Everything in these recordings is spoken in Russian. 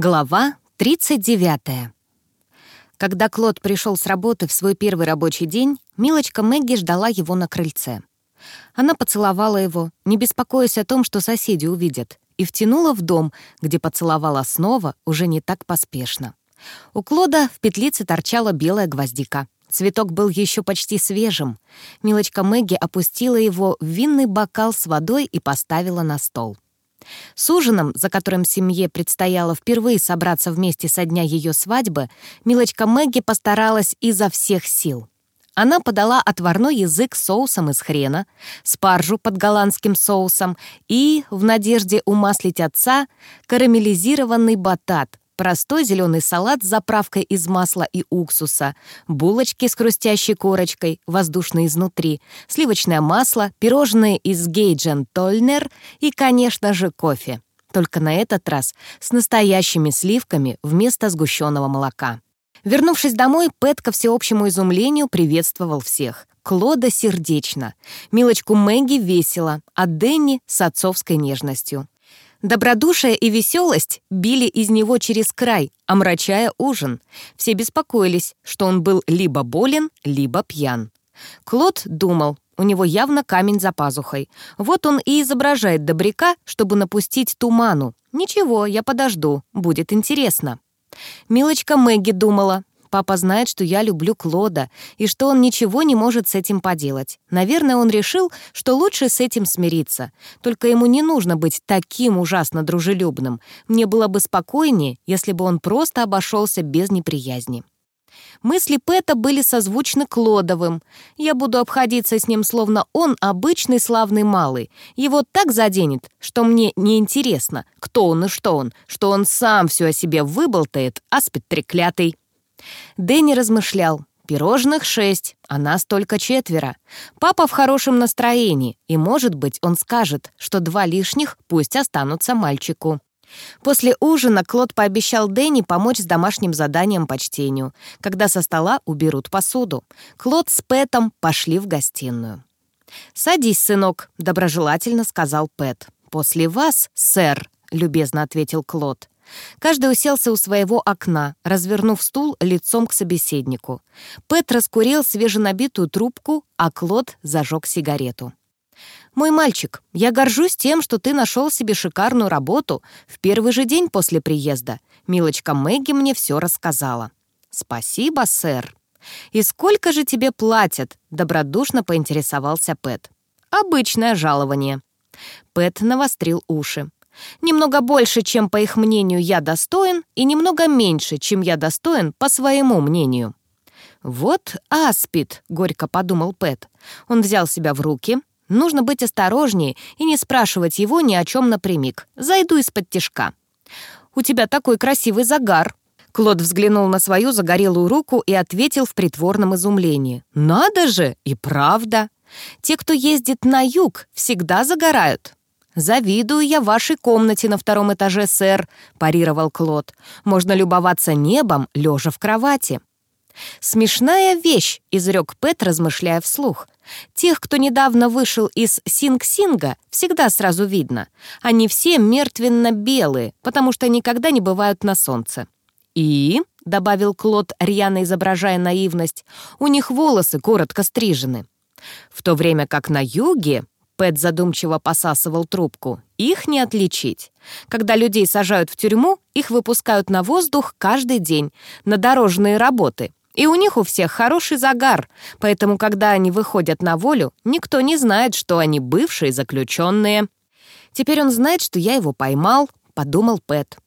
Глава 39. Когда Клод пришел с работы в свой первый рабочий день, милочка Мэгги ждала его на крыльце. Она поцеловала его, не беспокоясь о том, что соседи увидят, и втянула в дом, где поцеловала снова, уже не так поспешно. У Клода в петлице торчала белая гвоздика. Цветок был еще почти свежим. Милочка Мэгги опустила его в винный бокал с водой и поставила на стол. С ужином, за которым семье предстояло впервые собраться вместе со дня ее свадьбы, милочка Мэгги постаралась изо всех сил. Она подала отварной язык соусом из хрена, спаржу под голландским соусом и, в надежде умаслить отца, карамелизированный батат, простой зеленый салат с заправкой из масла и уксуса, булочки с хрустящей корочкой, воздушные изнутри, сливочное масло, пирожные из гейджен тольнер и, конечно же, кофе. Только на этот раз с настоящими сливками вместо сгущенного молока. Вернувшись домой, Пэт ко всеобщему изумлению приветствовал всех. Клода сердечно, Милочку Мэгги весело, а Дэнни с отцовской нежностью. Добродушие и веселость били из него через край, омрачая ужин. Все беспокоились, что он был либо болен, либо пьян. Клод думал, у него явно камень за пазухой. Вот он и изображает добряка, чтобы напустить туману. Ничего, я подожду, будет интересно. Милочка Мэгги думала, Папа знает, что я люблю Клода, и что он ничего не может с этим поделать. Наверное, он решил, что лучше с этим смириться. Только ему не нужно быть таким ужасно дружелюбным. Мне было бы спокойнее, если бы он просто обошелся без неприязни. Мысли Пэта были созвучны Клодовым. Я буду обходиться с ним, словно он обычный славный малый. Его так заденет, что мне неинтересно, кто он и что он, что он сам все о себе выболтает, аспид треклятый. Дэнни размышлял. Пирожных шесть, а нас только четверо. Папа в хорошем настроении, и, может быть, он скажет, что два лишних пусть останутся мальчику. После ужина Клод пообещал Дэнни помочь с домашним заданием по чтению, когда со стола уберут посуду. Клод с Пэтом пошли в гостиную. «Садись, сынок», — доброжелательно сказал Пэт. «После вас, сэр», — любезно ответил Клод. Каждый уселся у своего окна, развернув стул лицом к собеседнику. Пэт раскурил свеженабитую трубку, а Клод зажег сигарету. «Мой мальчик, я горжусь тем, что ты нашел себе шикарную работу в первый же день после приезда. Милочка Мэгги мне все рассказала». «Спасибо, сэр». «И сколько же тебе платят?» — добродушно поинтересовался Пэт. «Обычное жалование». Пэт навострил уши. Немного больше, чем, по их мнению, я достоин, и немного меньше, чем я достоин, по своему мнению. «Вот аспид», — горько подумал Пэт. Он взял себя в руки. Нужно быть осторожнее и не спрашивать его ни о чем напрямик. Зайду из-под тишка. «У тебя такой красивый загар». Клод взглянул на свою загорелую руку и ответил в притворном изумлении. «Надо же! И правда! Те, кто ездит на юг, всегда загорают. «Завидую я вашей комнате на втором этаже, сэр», — парировал Клод. «Можно любоваться небом, лежа в кровати». «Смешная вещь», — изрек Пэт, размышляя вслух. «Тех, кто недавно вышел из Синг-Синга, всегда сразу видно. Они все мертвенно-белые, потому что никогда не бывают на солнце». «И», — добавил Клод, рьяно изображая наивность, «у них волосы коротко стрижены». В то время как на юге Пэт задумчиво посасывал трубку. «Их не отличить. Когда людей сажают в тюрьму, их выпускают на воздух каждый день, на дорожные работы. И у них у всех хороший загар, поэтому, когда они выходят на волю, никто не знает, что они бывшие заключенные». «Теперь он знает, что я его поймал», — подумал Пэт.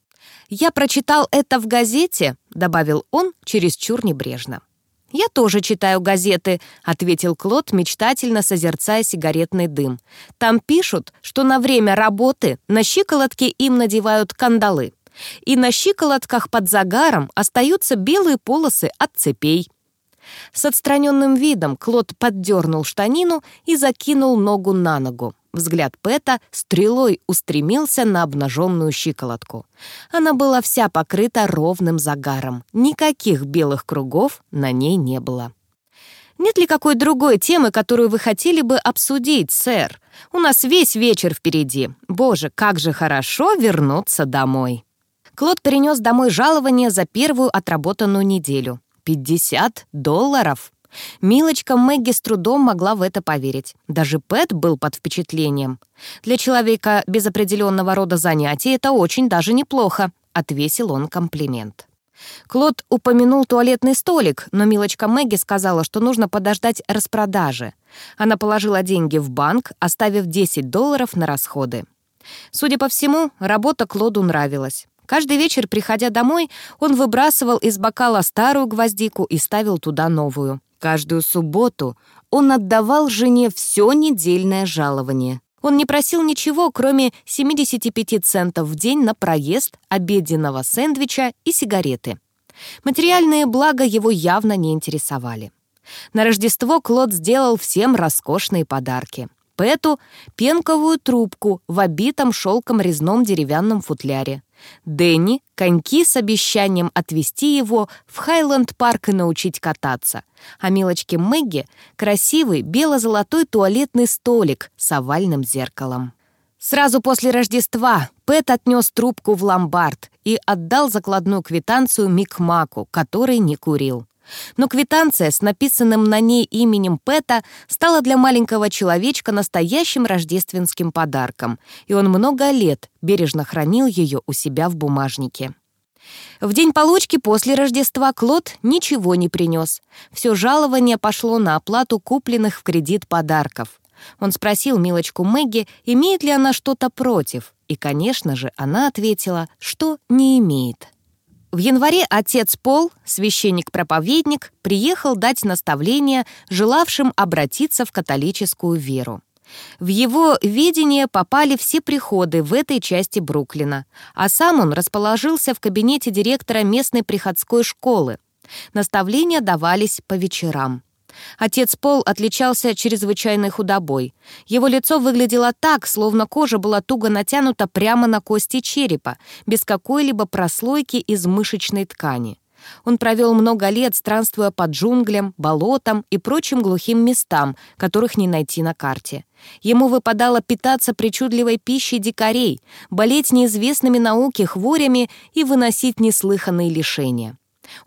«Я прочитал это в газете», — добавил он чересчур небрежно. «Я тоже читаю газеты», — ответил Клод, мечтательно созерцая сигаретный дым. «Там пишут, что на время работы на щиколотки им надевают кандалы. И на щиколотках под загаром остаются белые полосы от цепей». С отстраненным видом Клод поддернул штанину и закинул ногу на ногу. Взгляд Пэта стрелой устремился на обнаженную щиколотку. Она была вся покрыта ровным загаром. Никаких белых кругов на ней не было. «Нет ли какой другой темы, которую вы хотели бы обсудить, сэр? У нас весь вечер впереди. Боже, как же хорошо вернуться домой!» Клод принес домой жалование за первую отработанную неделю. 50 долларов! Милочка Мэгги с трудом могла в это поверить. Даже Пэт был под впечатлением. «Для человека без определенного рода занятий это очень даже неплохо», — отвесил он комплимент. Клод упомянул туалетный столик, но милочка Мэгги сказала, что нужно подождать распродажи. Она положила деньги в банк, оставив 10 долларов на расходы. Судя по всему, работа Клоду нравилась. Каждый вечер, приходя домой, он выбрасывал из бокала старую гвоздику и ставил туда новую. Каждую субботу он отдавал жене все недельное жалование. Он не просил ничего, кроме 75 центов в день на проезд, обеденного сэндвича и сигареты. Материальные блага его явно не интересовали. На Рождество Клод сделал всем роскошные подарки. Пэту — пенковую трубку в обитом шелком резном деревянном футляре. Дэнни — коньки с обещанием отвезти его в Хайленд-парк и научить кататься. А милочке Мэгги — красивый бело-золотой туалетный столик с овальным зеркалом. Сразу после Рождества Пэт отнес трубку в ломбард и отдал закладную квитанцию Мик Маку, который не курил. Но квитанция с написанным на ней именем Пэта стала для маленького человечка настоящим рождественским подарком, и он много лет бережно хранил ее у себя в бумажнике. В день получки после Рождества Клод ничего не принес. Все жалование пошло на оплату купленных в кредит подарков. Он спросил милочку Мэгги, имеет ли она что-то против, и, конечно же, она ответила, что не имеет. В январе отец Пол, священник-проповедник, приехал дать наставление желавшим обратиться в католическую веру. В его видение попали все приходы в этой части Бруклина, а сам он расположился в кабинете директора местной приходской школы. Наставления давались по вечерам. Отец Пол отличался чрезвычайной худобой. Его лицо выглядело так, словно кожа была туго натянута прямо на кости черепа, без какой-либо прослойки из мышечной ткани. Он провел много лет, странствуя по джунглям, болотам и прочим глухим местам, которых не найти на карте. Ему выпадало питаться причудливой пищей дикарей, болеть неизвестными науке хворями и выносить неслыханные лишения.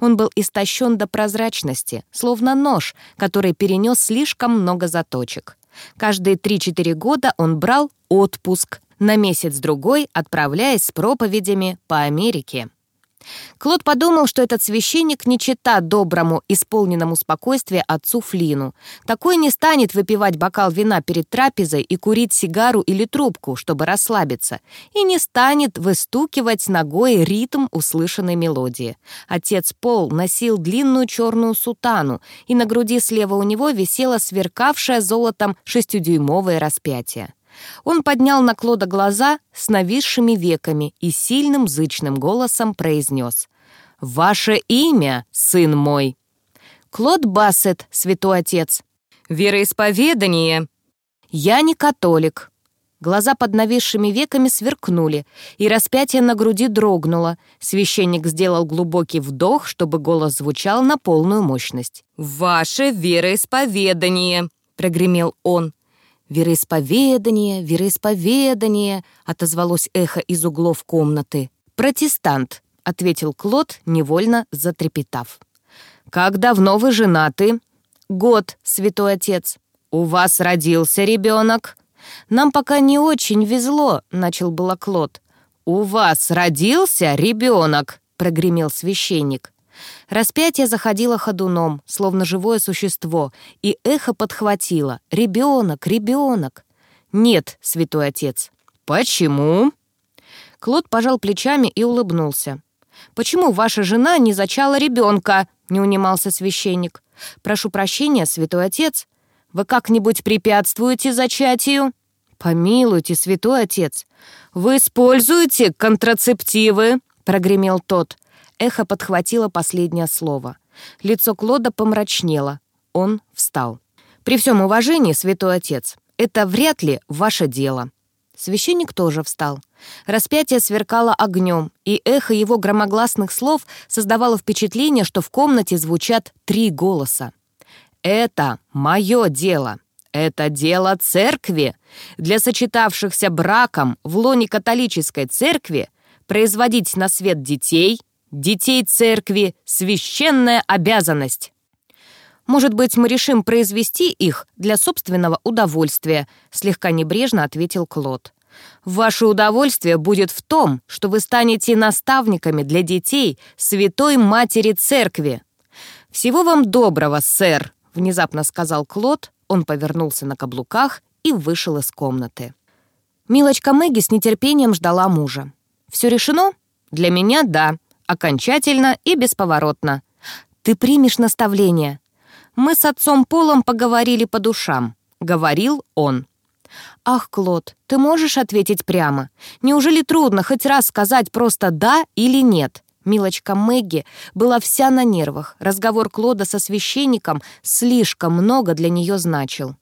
Он был истощен до прозрачности, словно нож, который перенес слишком много заточек. Каждые 3-4 года он брал отпуск, на месяц-другой отправляясь с проповедями по Америке. Клод подумал, что этот священник не чита доброму, исполненному спокойствия отцу Флину. Такой не станет выпивать бокал вина перед трапезой и курить сигару или трубку, чтобы расслабиться, и не станет выстукивать ногой ритм услышанной мелодии. Отец Пол носил длинную черную сутану, и на груди слева у него висело сверкавшее золотом шестидюймовое распятие. Он поднял на Клода глаза с нависшими веками и сильным зычным голосом произнес «Ваше имя, сын мой!» «Клод Бассет, святой отец». «Вероисповедание». «Я не католик». Глаза под нависшими веками сверкнули, и распятие на груди дрогнуло. Священник сделал глубокий вдох, чтобы голос звучал на полную мощность. «Ваше вероисповедание», — прогремел он. «Вероисповедание, вероисповедание», — отозвалось эхо из углов комнаты. «Протестант», — ответил Клод, невольно затрепетав. «Как давно вы женаты?» «Год, святой отец». «У вас родился ребенок?» «Нам пока не очень везло», — начал было Клод. «У вас родился ребенок?» — прогремел священник. Распятие заходило ходуном, словно живое существо, и эхо подхватило «Ребенок, ребенок!» «Нет, святой отец». «Почему?» Клод пожал плечами и улыбнулся. «Почему ваша жена не зачала ребенка?» — не унимался священник. «Прошу прощения, святой отец. Вы как-нибудь препятствуете зачатию?» «Помилуйте, святой отец. Вы используете контрацептивы?» — прогремел тот. Эхо подхватило последнее слово. Лицо Клода помрачнело. Он встал. «При всем уважении, святой отец, это вряд ли ваше дело». Священник тоже встал. Распятие сверкало огнем, и эхо его громогласных слов создавало впечатление, что в комнате звучат три голоса. «Это мое дело. Это дело церкви. Для сочетавшихся браком в лоне католической церкви производить на свет детей, детей церкви — священная обязанность. «Может быть, мы решим произвести их для собственного удовольствия», слегка небрежно ответил Клод. «Ваше удовольствие будет в том, что вы станете наставниками для детей Святой Матери Церкви». «Всего вам доброго, сэр», — внезапно сказал Клод. Он повернулся на каблуках и вышел из комнаты. Милочка Мэгги с нетерпением ждала мужа. «Все решено?» «Для меня — да. Окончательно и бесповоротно». «Ты примешь наставление?» Мы с отцом Полом поговорили по душам. Говорил он. «Ах, Клод, ты можешь ответить прямо? Неужели трудно хоть раз сказать просто «да» или «нет»?» Милочка Мэгги была вся на нервах. Разговор Клода со священником слишком много для нее значил.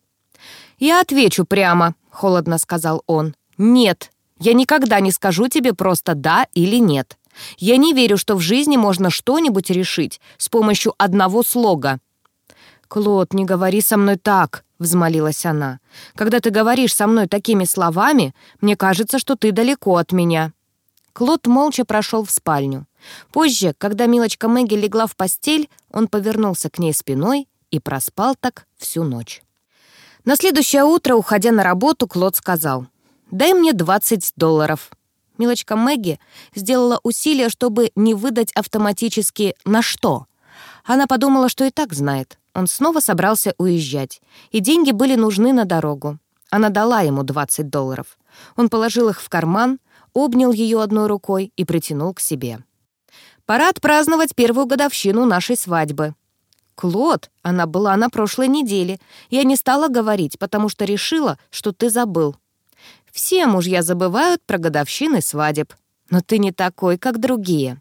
«Я отвечу прямо», — холодно сказал он. «Нет, я никогда не скажу тебе просто «да» или «нет». Я не верю, что в жизни можно что-нибудь решить с помощью одного слога. «Клод, не говори со мной так», — взмолилась она. «Когда ты говоришь со мной такими словами, мне кажется, что ты далеко от меня». Клод молча прошел в спальню. Позже, когда милочка Мэгги легла в постель, он повернулся к ней спиной и проспал так всю ночь. На следующее утро, уходя на работу, Клод сказал, «Дай мне 20 долларов». Милочка Мэгги сделала усилие, чтобы не выдать автоматически «на что?». Она подумала, что и так знает. Он снова собрался уезжать, и деньги были нужны на дорогу. Она дала ему 20 долларов. Он положил их в карман, обнял ее одной рукой и притянул к себе. «Пора отпраздновать первую годовщину нашей свадьбы». «Клод, она была на прошлой неделе. Я не стала говорить, потому что решила, что ты забыл». «Все мужья забывают про годовщины свадеб. Но ты не такой, как другие».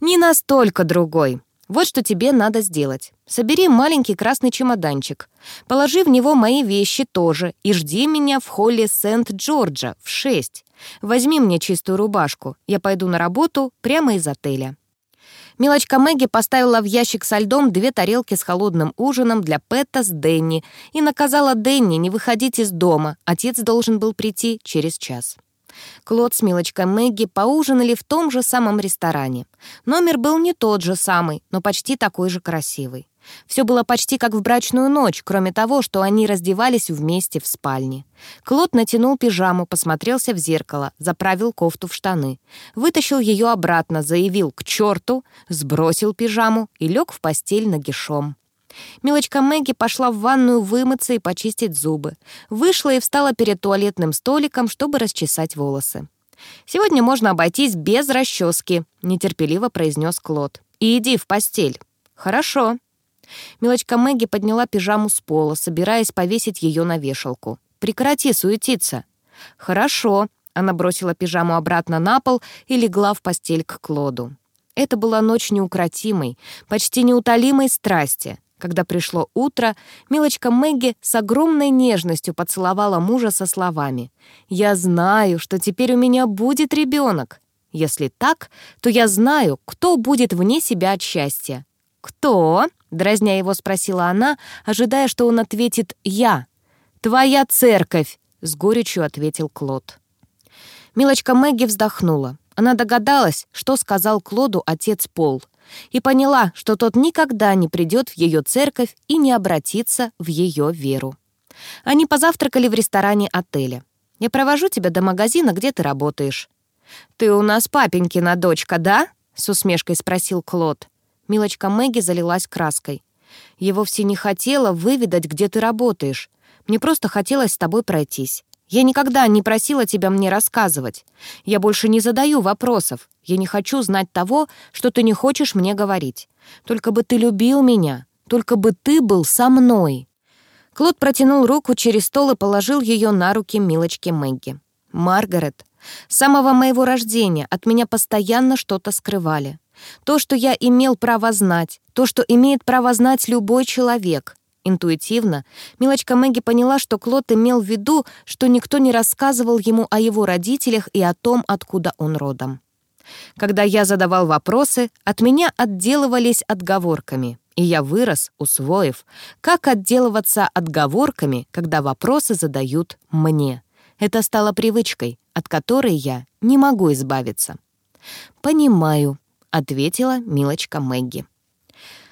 «Не настолько другой. Вот что тебе надо сделать. Собери маленький красный чемоданчик. Положи в него мои вещи тоже и жди меня в холле Сент-Джорджа в шесть. Возьми мне чистую рубашку. Я пойду на работу прямо из отеля». Милочка Мэгги поставила в ящик со льдом две тарелки с холодным ужином для Пэта с Дэнни и наказала Дэнни не выходить из дома. Отец должен был прийти через час. Клод с милочкой Мэгги поужинали в том же самом ресторане. Номер был не тот же самый, но почти такой же красивый. Все было почти как в брачную ночь, кроме того, что они раздевались вместе в спальне. Клод натянул пижаму, посмотрелся в зеркало, заправил кофту в штаны. Вытащил ее обратно, заявил «к черту», сбросил пижаму и лег в постель нагишом. Милочка Мэгги пошла в ванную вымыться и почистить зубы. Вышла и встала перед туалетным столиком, чтобы расчесать волосы. «Сегодня можно обойтись без расчески», — нетерпеливо произнес Клод. «И иди в постель». «Хорошо». Милочка Мэгги подняла пижаму с пола, собираясь повесить ее на вешалку. «Прекрати суетиться». «Хорошо», — она бросила пижаму обратно на пол и легла в постель к Клоду. Это была ночь неукротимой, почти неутолимой страсти. Когда пришло утро, милочка Мэгги с огромной нежностью поцеловала мужа со словами «Я знаю, что теперь у меня будет ребенок. Если так, то я знаю, кто будет вне себя от счастья». «Кто?» — дразня его спросила она, ожидая, что он ответит «Я». «Твоя церковь», — с горечью ответил Клод. Милочка Мэгги вздохнула. Она догадалась, что сказал Клоду отец Пол — и поняла, что тот никогда не придет в ее церковь и не обратится в ее веру. Они позавтракали в ресторане отеля. «Я провожу тебя до магазина, где ты работаешь». «Ты у нас папенькина дочка, да?» — с усмешкой спросил Клод. Милочка Мэгги залилась краской. «Я вовсе не хотела выведать, где ты работаешь. Мне просто хотелось с тобой пройтись. Я никогда не просила тебя мне рассказывать. Я больше не задаю вопросов. Я не хочу знать того, что ты не хочешь мне говорить. Только бы ты любил меня. Только бы ты был со мной». Клод протянул руку через стол и положил ее на руки милочки Мэгги. «Маргарет, с самого моего рождения от меня постоянно что-то скрывали. То, что я имел право знать, то, что имеет право знать любой человек. Интуитивно милочка Мэгги поняла, что Клод имел в виду, что никто не рассказывал ему о его родителях и о том, откуда он родом. Когда я задавал вопросы, от меня отделывались отговорками, и я вырос, усвоив, как отделываться отговорками, когда вопросы задают мне. Это стало привычкой, от которой я не могу избавиться. «Понимаю», — ответила милочка Мэгги.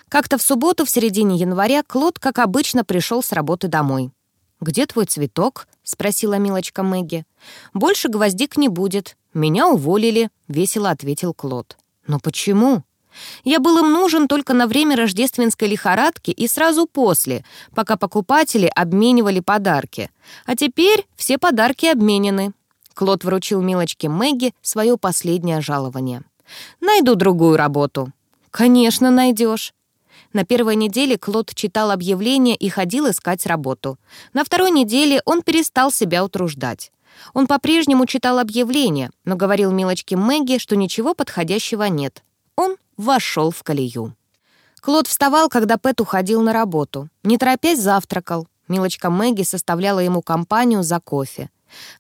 Как-то в субботу в середине января Клод, как обычно, пришел с работы домой. «Где твой цветок?» — спросила милочка Мэгги. «Больше гвоздик не будет. Меня уволили», — весело ответил Клод. «Но почему?» «Я был им нужен только на время рождественской лихорадки и сразу после, пока покупатели обменивали подарки. А теперь все подарки обменены». Клод вручил милочке Мэгги свое последнее жалование. «Найду другую работу». «Конечно, найдешь. На первой неделе Клод читал объявления и ходил искать работу. На второй неделе он перестал себя утруждать. Он по-прежнему читал объявления, но говорил милочке Мэгги, что ничего подходящего нет. Он вошел в колею. Клод вставал, когда Пэт уходил на работу. Не торопясь завтракал. Милочка Мэгги составляла ему компанию за кофе.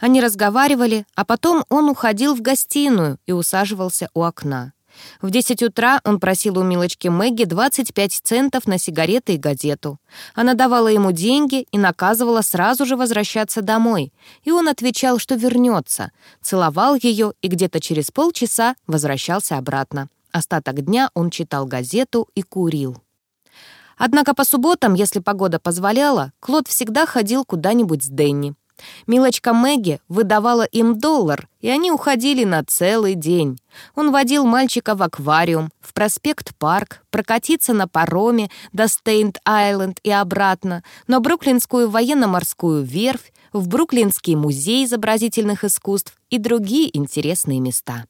Они разговаривали, а потом он уходил в гостиную и усаживался у окна. В 10 утра он просил у милочки Мэгги 25 центов на сигареты и газету. Она давала ему деньги и наказывала сразу же возвращаться домой. И он отвечал, что вернется, целовал ее и где-то через полчаса возвращался обратно. Остаток дня он читал газету и курил. Однако по субботам, если погода позволяла, Клод всегда ходил куда-нибудь с Дэнни. Милочка Мэгги выдавала им доллар, и они уходили на целый день. Он водил мальчика в аквариум, в проспект-парк, прокатиться на пароме до Стейнт-Айленд и обратно, на Бруклинскую военно-морскую верфь, в Бруклинский музей изобразительных искусств и другие интересные места.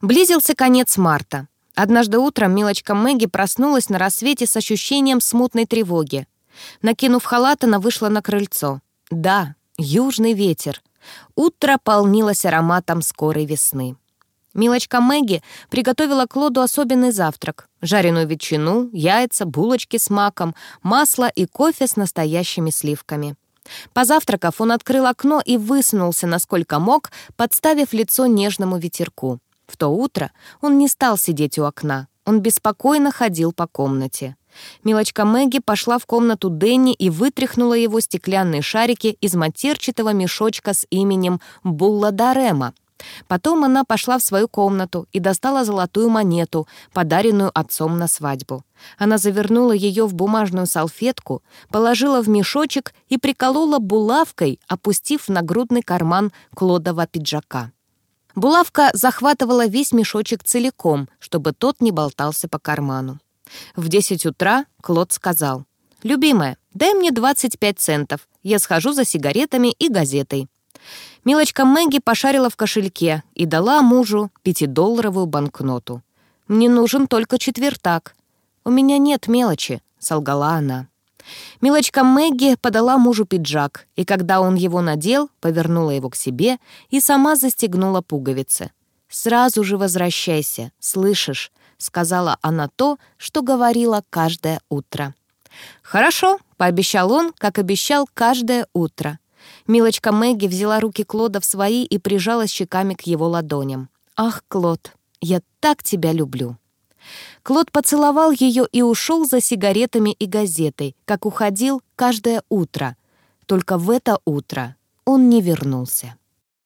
Близился конец марта. Однажды утром милочка Мэгги проснулась на рассвете с ощущением смутной тревоги. Накинув халат, она вышла на крыльцо. Да, Южный ветер. Утро полнилось ароматом скорой весны. Милочка Мэгги приготовила Клоду особенный завтрак. Жареную ветчину, яйца, булочки с маком, масло и кофе с настоящими сливками. Позавтракав, он открыл окно и высунулся, насколько мог, подставив лицо нежному ветерку. В то утро он не стал сидеть у окна. Он беспокойно ходил по комнате. Милочка Мэгги пошла в комнату Дэнни и вытряхнула его стеклянные шарики из матерчатого мешочка с именем Булла Дарема. Потом она пошла в свою комнату и достала золотую монету, подаренную отцом на свадьбу. Она завернула ее в бумажную салфетку, положила в мешочек и приколола булавкой, опустив в нагрудный карман Клодова пиджака. Булавка захватывала весь мешочек целиком, чтобы тот не болтался по карману. В 10 утра Клод сказал, «Любимая, дай мне 25 центов, я схожу за сигаретами и газетой». Милочка Мэгги пошарила в кошельке и дала мужу пятидолларовую банкноту. «Мне нужен только четвертак». «У меня нет мелочи», — солгала она. Милочка Мэгги подала мужу пиджак, и когда он его надел, повернула его к себе и сама застегнула пуговицы. «Сразу же возвращайся, слышишь? — сказала она то, что говорила каждое утро. «Хорошо», — пообещал он, как обещал каждое утро. Милочка Мэгги взяла руки Клода в свои и прижала щеками к его ладоням. «Ах, Клод, я так тебя люблю». Клод поцеловал ее и ушел за сигаретами и газетой, как уходил каждое утро. Только в это утро он не вернулся.